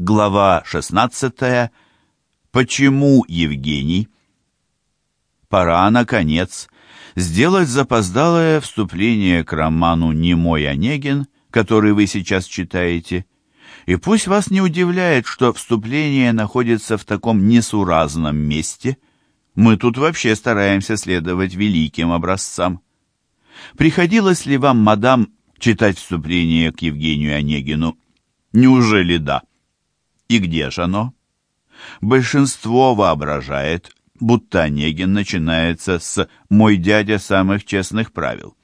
Глава 16. Почему Евгений? Пора, наконец, сделать запоздалое вступление к роману «Немой Онегин», который вы сейчас читаете. И пусть вас не удивляет, что вступление находится в таком несуразном месте. Мы тут вообще стараемся следовать великим образцам. Приходилось ли вам, мадам, читать вступление к Евгению Онегину? Неужели да? И где же оно? Большинство воображает, будто Онегин начинается с «мой дядя самых честных правил».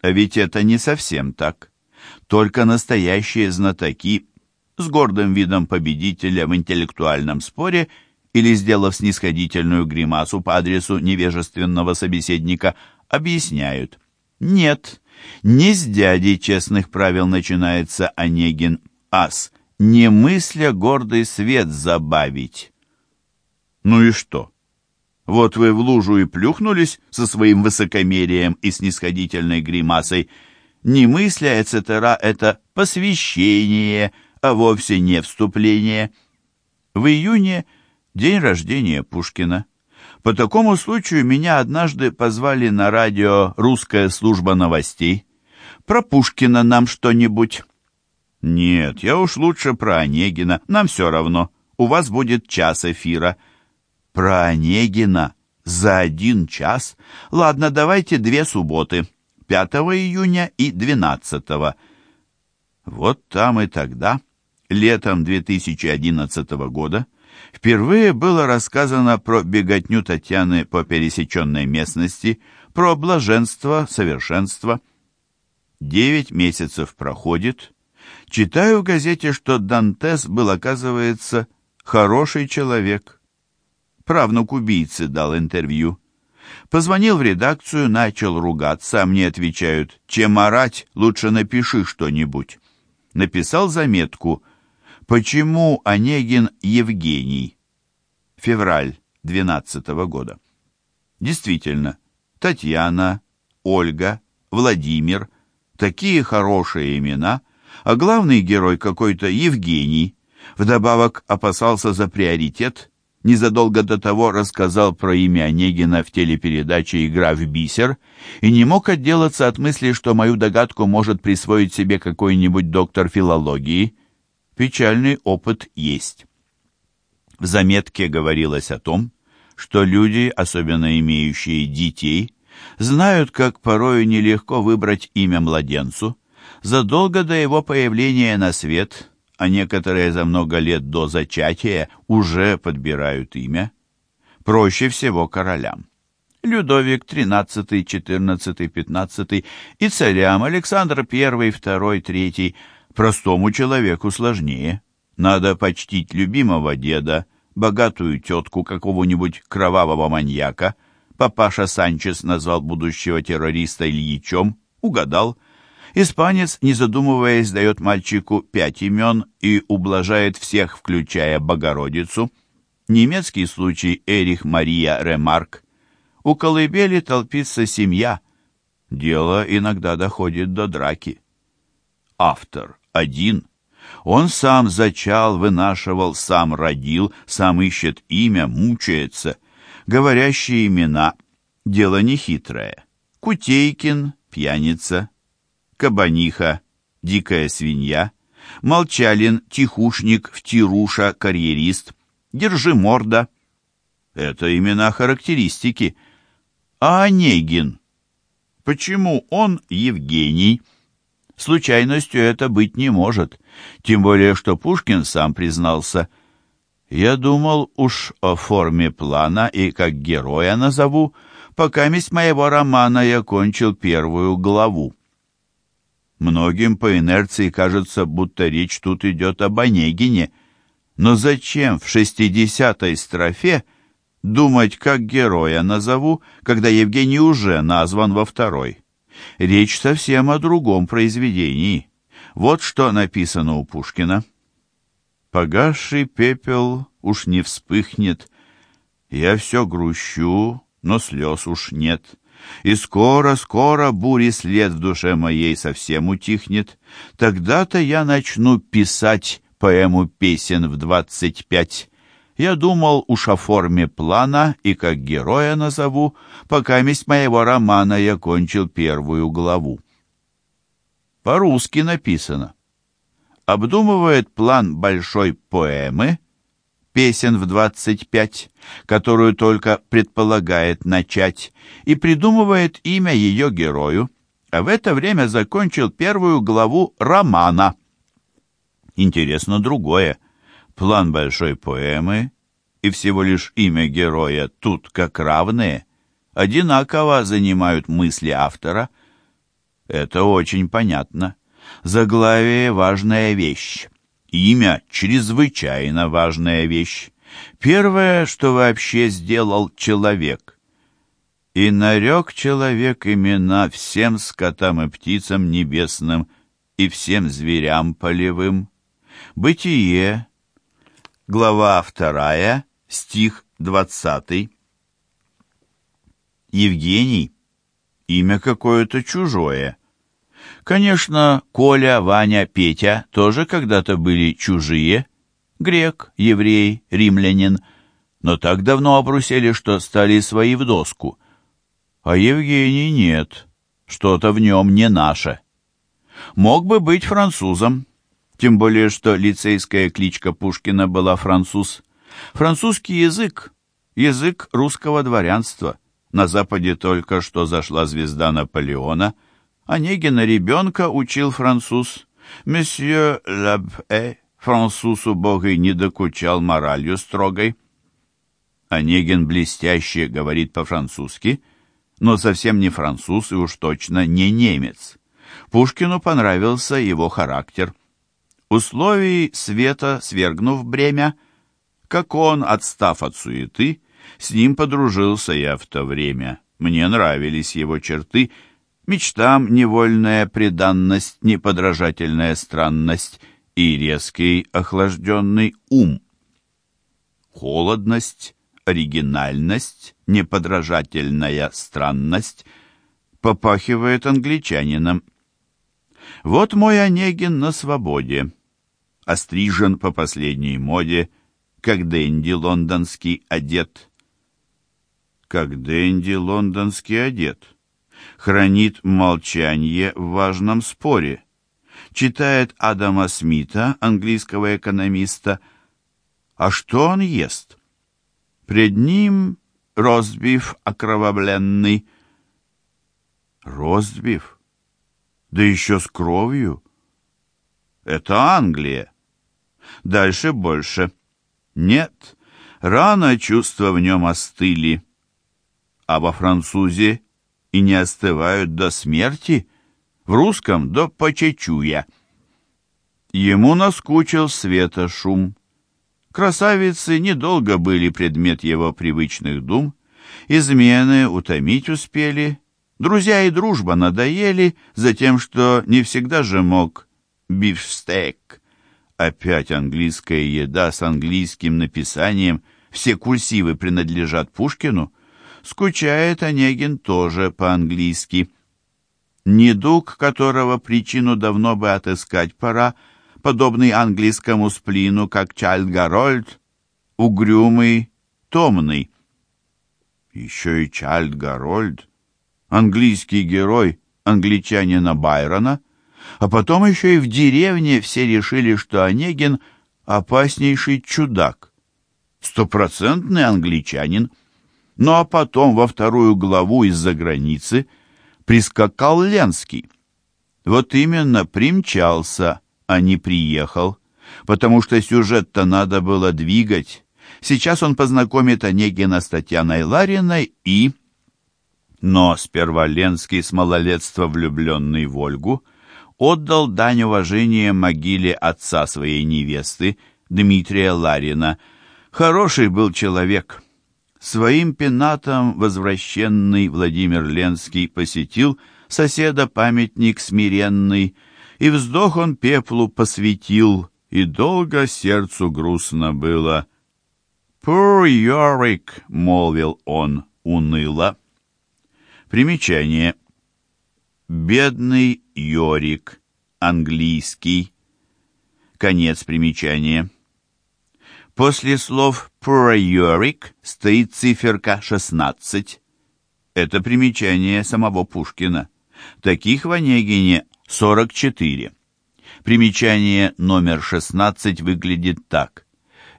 А ведь это не совсем так. Только настоящие знатоки с гордым видом победителя в интеллектуальном споре или сделав снисходительную гримасу по адресу невежественного собеседника, объясняют. Нет, не с дяди честных правил начинается Онегин, а с «не мысля гордый свет забавить». Ну и что? Вот вы в лужу и плюхнулись со своим высокомерием и снисходительной гримасой. Не мысля, etc. это посвящение, а вовсе не вступление. В июне день рождения Пушкина. По такому случаю меня однажды позвали на радио «Русская служба новостей». Про Пушкина нам что-нибудь. Нет, я уж лучше про Онегина, нам все равно. У вас будет час эфира. Про Онегина за один час? Ладно, давайте две субботы, 5 июня и 12. Вот там и тогда, летом 2011 года, впервые было рассказано про беготню Татьяны по пересеченной местности, про блаженство, совершенство. Девять месяцев проходит. Читаю в газете, что Дантес был, оказывается, хороший человек правнук убийцы, дал интервью. Позвонил в редакцию, начал ругаться, а мне отвечают, чем орать, лучше напиши что-нибудь. Написал заметку «Почему Онегин Евгений?» Февраль 12 -го года. Действительно, Татьяна, Ольга, Владимир, такие хорошие имена, а главный герой какой-то Евгений. Вдобавок опасался за приоритет – незадолго до того рассказал про имя Онегина в телепередаче «Игра в бисер» и не мог отделаться от мысли, что мою догадку может присвоить себе какой-нибудь доктор филологии. Печальный опыт есть. В заметке говорилось о том, что люди, особенно имеющие детей, знают, как порою нелегко выбрать имя младенцу. Задолго до его появления на свет – а некоторые за много лет до зачатия уже подбирают имя. Проще всего королям. Людовик XIII, XIV, XV и царям Александр I, II, III. Простому человеку сложнее. Надо почтить любимого деда, богатую тетку какого-нибудь кровавого маньяка. Папаша Санчес назвал будущего террориста Ильичом, угадал – Испанец, не задумываясь, дает мальчику пять имен и ублажает всех, включая Богородицу. Немецкий случай Эрих Мария Ремарк. У колыбели толпится семья. Дело иногда доходит до драки. Автор один. Он сам зачал, вынашивал, сам родил, сам ищет имя, мучается. Говорящие имена — дело нехитрое. Кутейкин, пьяница, Кабаниха, Дикая свинья, Молчалин, Тихушник, Втируша, Карьерист, Держи морда. Это имена характеристики. А Онегин? Почему он Евгений? Случайностью это быть не может, тем более, что Пушкин сам признался. Я думал уж о форме плана и как героя назову, пока месть моего романа я кончил первую главу. Многим по инерции кажется, будто речь тут идет об Онегине. Но зачем в шестидесятой строфе думать, как героя назову, когда Евгений уже назван во второй? Речь совсем о другом произведении. Вот что написано у Пушкина. «Погасший пепел уж не вспыхнет, я все грущу, но слез уж нет». И скоро-скоро бури след в душе моей совсем утихнет. Тогда-то я начну писать поэму «Песен в двадцать пять», я думал уж о форме плана и как героя назову, пока месть моего романа я кончил первую главу. По-русски написано. Обдумывает план большой поэмы, песен в двадцать пять, которую только предполагает начать, и придумывает имя ее герою, а в это время закончил первую главу романа. Интересно другое. План большой поэмы и всего лишь имя героя тут как равные, одинаково занимают мысли автора. Это очень понятно. Заглавие — важная вещь. Имя — чрезвычайно важная вещь. Первое, что вообще сделал человек. И нарек человек имена всем скотам и птицам небесным и всем зверям полевым. Бытие, глава вторая, стих двадцатый. Евгений — имя какое-то чужое. Конечно, Коля, Ваня, Петя тоже когда-то были чужие. Грек, еврей, римлянин. Но так давно обрусели, что стали свои в доску. А Евгений нет. Что-то в нем не наше. Мог бы быть французом. Тем более, что лицейская кличка Пушкина была француз. Французский язык — язык русского дворянства. На Западе только что зашла звезда Наполеона. Онегина ребенка учил француз. Месье Лабэ французу богой не докучал моралью строгой. Онегин блестяще говорит по-французски, но совсем не француз и уж точно не немец. Пушкину понравился его характер — Условий света свергнув бремя, как он, отстав от суеты, с ним подружился я в то время. Мне нравились его черты, мечтам невольная преданность, неподражательная странность и резкий охлажденный ум. Холодность, оригинальность, неподражательная странность попахивает англичанином. Вот мой Онегин на свободе острижен по последней моде, как Дэнди лондонский одет. Как Дэнди лондонский одет. Хранит молчание в важном споре. Читает Адама Смита, английского экономиста. А что он ест? Пред ним ростбиф окровавленный. Ростбиф? Да еще с кровью. Это Англия. Дальше больше. Нет, рано чувства в нем остыли. А во французе и не остывают до смерти, в русском до почечуя. Ему наскучил света шум. Красавицы недолго были предмет его привычных дум, измены утомить успели, друзья и дружба надоели за тем, что не всегда же мог бифстейк Опять английская еда с английским написанием. Все курсивы принадлежат Пушкину. Скучает Онегин тоже по-английски. Недуг, которого причину давно бы отыскать пора, подобный английскому сплину, как Чайльд Гарольд, угрюмый, томный. Еще и Чайльд Гарольд, английский герой англичанина Байрона, а потом еще и в деревне все решили, что Онегин — опаснейший чудак, стопроцентный англичанин. Ну а потом во вторую главу из-за границы прискакал Ленский. Вот именно примчался, а не приехал, потому что сюжет-то надо было двигать. Сейчас он познакомит Онегина с Татьяной Лариной и... Но сперва Ленский с малолетства влюбленный в Ольгу — отдал дань уважения могиле отца своей невесты, Дмитрия Ларина. Хороший был человек. Своим пенатом возвращенный Владимир Ленский посетил соседа памятник смиренный, и вздох он пеплу посвятил, и долго сердцу грустно было. «Poor Йорик», — молвил он уныло. Примечание — Бедный Йорик, английский. Конец примечания. После слов «проёрик» стоит циферка 16. Это примечание самого Пушкина. Таких в Онегине 44. Примечание номер 16 выглядит так.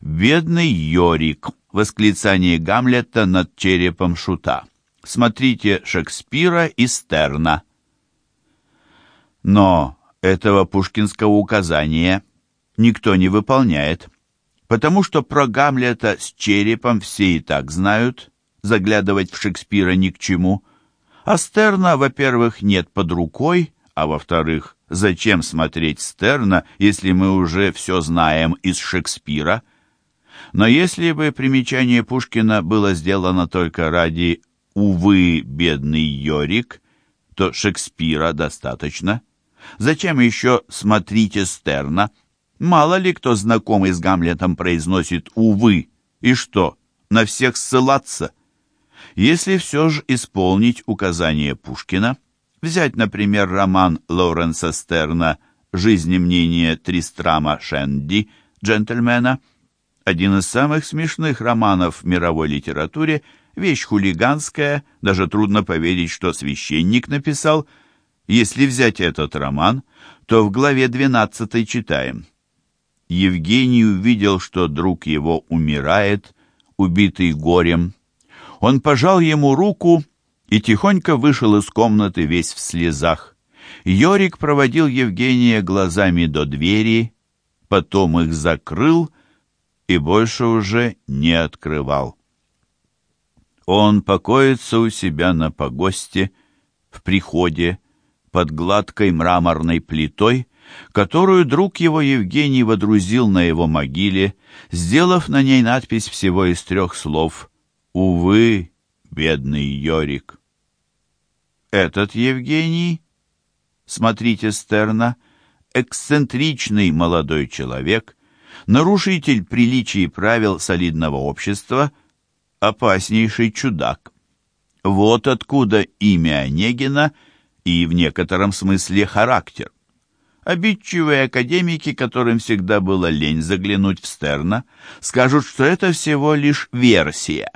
«Бедный Йорик!» Восклицание Гамлета над черепом шута. Смотрите Шекспира и Стерна. Но этого пушкинского указания никто не выполняет, потому что про Гамлета с черепом все и так знают, заглядывать в Шекспира ни к чему. А Стерна, во-первых, нет под рукой, а во-вторых, зачем смотреть Стерна, если мы уже все знаем из Шекспира? Но если бы примечание Пушкина было сделано только ради «увы, бедный Йорик», то Шекспира достаточно. Зачем еще «смотрите Стерна»? Мало ли кто знакомый с Гамлетом произносит «увы». И что, на всех ссылаться? Если все же исполнить указание Пушкина, взять, например, роман Лоуренса Стерна «Жизнь и мнение Тристрама Шенди», джентльмена, один из самых смешных романов в мировой литературе, вещь хулиганская, даже трудно поверить, что священник написал. Если взять этот роман, то в главе 12 читаем – Евгений увидел, что друг его умирает, убитый горем. Он пожал ему руку и тихонько вышел из комнаты весь в слезах. Йорик проводил Евгения глазами до двери, потом их закрыл и больше уже не открывал. Он покоится у себя на погосте, в приходе, под гладкой мраморной плитой, которую друг его Евгений водрузил на его могиле, сделав на ней надпись всего из трех слов «Увы, бедный Йорик». Этот Евгений, смотрите Стерна, эксцентричный молодой человек, нарушитель приличий и правил солидного общества, опаснейший чудак. Вот откуда имя Онегина и в некотором смысле характер. Обидчивые академики, которым всегда было лень заглянуть в Стерна, скажут, что это всего лишь версия.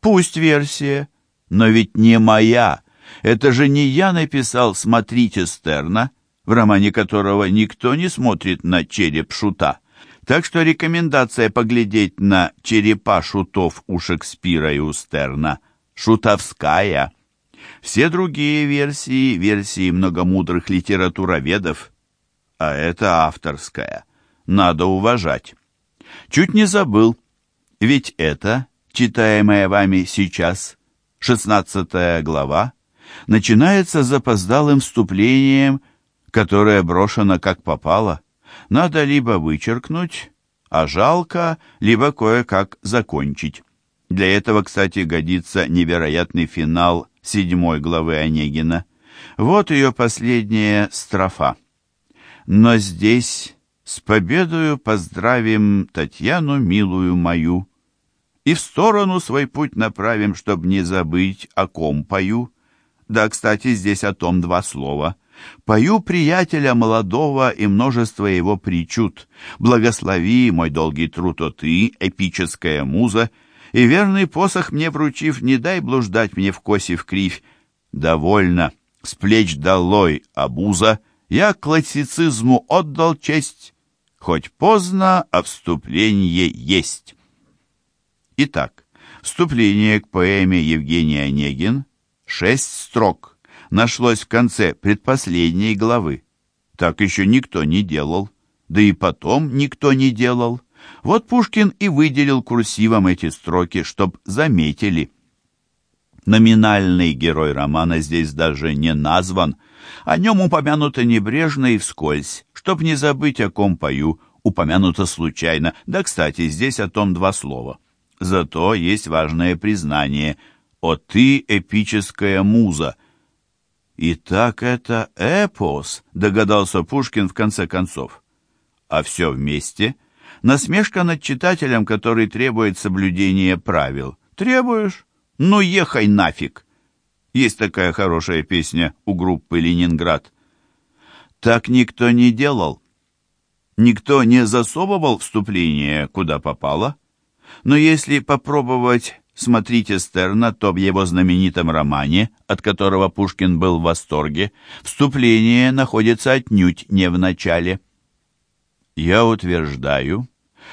Пусть версия, но ведь не моя. Это же не я написал «Смотрите Стерна», в романе которого никто не смотрит на череп шута. Так что рекомендация поглядеть на черепа шутов у Шекспира и у Стерна шутовская. Все другие версии, версии многомудрых литературоведов – а это авторская. Надо уважать. Чуть не забыл, ведь это, читаемая вами сейчас, шестнадцатая глава, начинается запоздалым вступлением, которое брошено как попало. Надо либо вычеркнуть, а жалко, либо кое-как закончить. Для этого, кстати, годится невероятный финал седьмой главы Онегина. Вот ее последняя строфа. Но здесь с победою поздравим Татьяну, милую мою, И в сторону свой путь направим, чтоб не забыть, о ком пою. Да, кстати, здесь о том два слова. Пою приятеля молодого и множество его причуд. Благослови мой долгий труд, о ты, эпическая муза, И верный посох мне вручив, не дай блуждать мне в косе в кривь. Довольно, с плеч долой, обуза, я классицизму отдал честь, хоть поздно, а вступление есть. Итак, вступление к поэме Евгений Онегин, шесть строк, нашлось в конце предпоследней главы. Так еще никто не делал, да и потом никто не делал. Вот Пушкин и выделил курсивом эти строки, чтоб заметили. Номинальный герой романа здесь даже не назван, о нем упомянуто небрежно и вскользь, чтоб не забыть, о ком пою, упомянуто случайно. Да, кстати, здесь о том два слова. Зато есть важное признание «О ты, эпическая муза!» «Итак, это эпос», — догадался Пушкин в конце концов. А все вместе — насмешка над читателем, который требует соблюдения правил. «Требуешь? Ну, ехай нафиг!» Есть такая хорошая песня у группы «Ленинград». Так никто не делал. Никто не засовывал вступление куда попало, но если попробовать смотрите Стерна, то в его знаменитом романе, от которого Пушкин был в восторге, вступление находится отнюдь не в начале. Я утверждаю,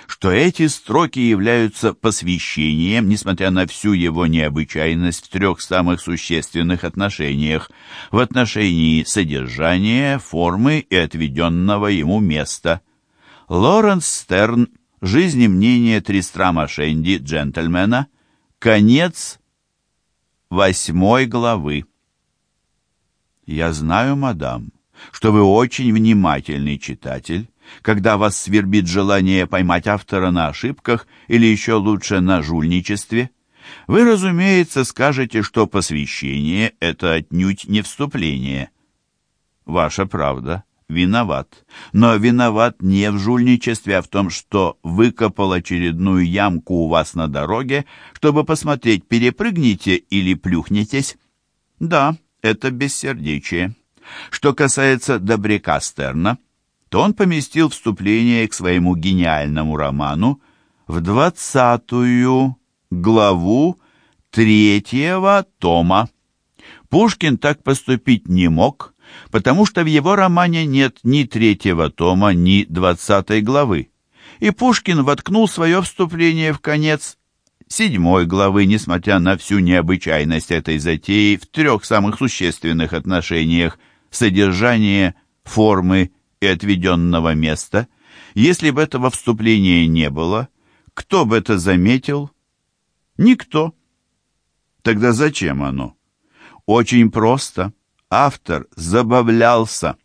что эти строки являются посвящением, несмотря на всю его необычайность в трех самых существенных отношениях, в отношении содержания, формы и отведенного ему места. Лоренс Стерн «Жизнь и мнение Тристрама Шенди, джентльмена», конец восьмой главы. «Я знаю, мадам, что вы очень внимательный читатель, когда вас свербит желание поймать автора на ошибках или еще лучше на жульничестве, вы, разумеется, скажете, что посвящение — это отнюдь не вступление. Ваша правда, виноват. Но виноват не в жульничестве, а в том, что выкопал очередную ямку у вас на дороге, чтобы посмотреть, перепрыгнете или плюхнетесь. Да, это бессердечие. Что касается Добряка Стерна — то он поместил вступление к своему гениальному роману в двадцатую главу третьего тома. Пушкин так поступить не мог, потому что в его романе нет ни третьего тома, ни двадцатой главы. И Пушкин воткнул свое вступление в конец седьмой главы, несмотря на всю необычайность этой затеи в трех самых существенных отношениях – содержание, формы и отведенного места, если бы этого вступления не было, кто бы это заметил? Никто. Тогда зачем оно? Очень просто. Автор забавлялся.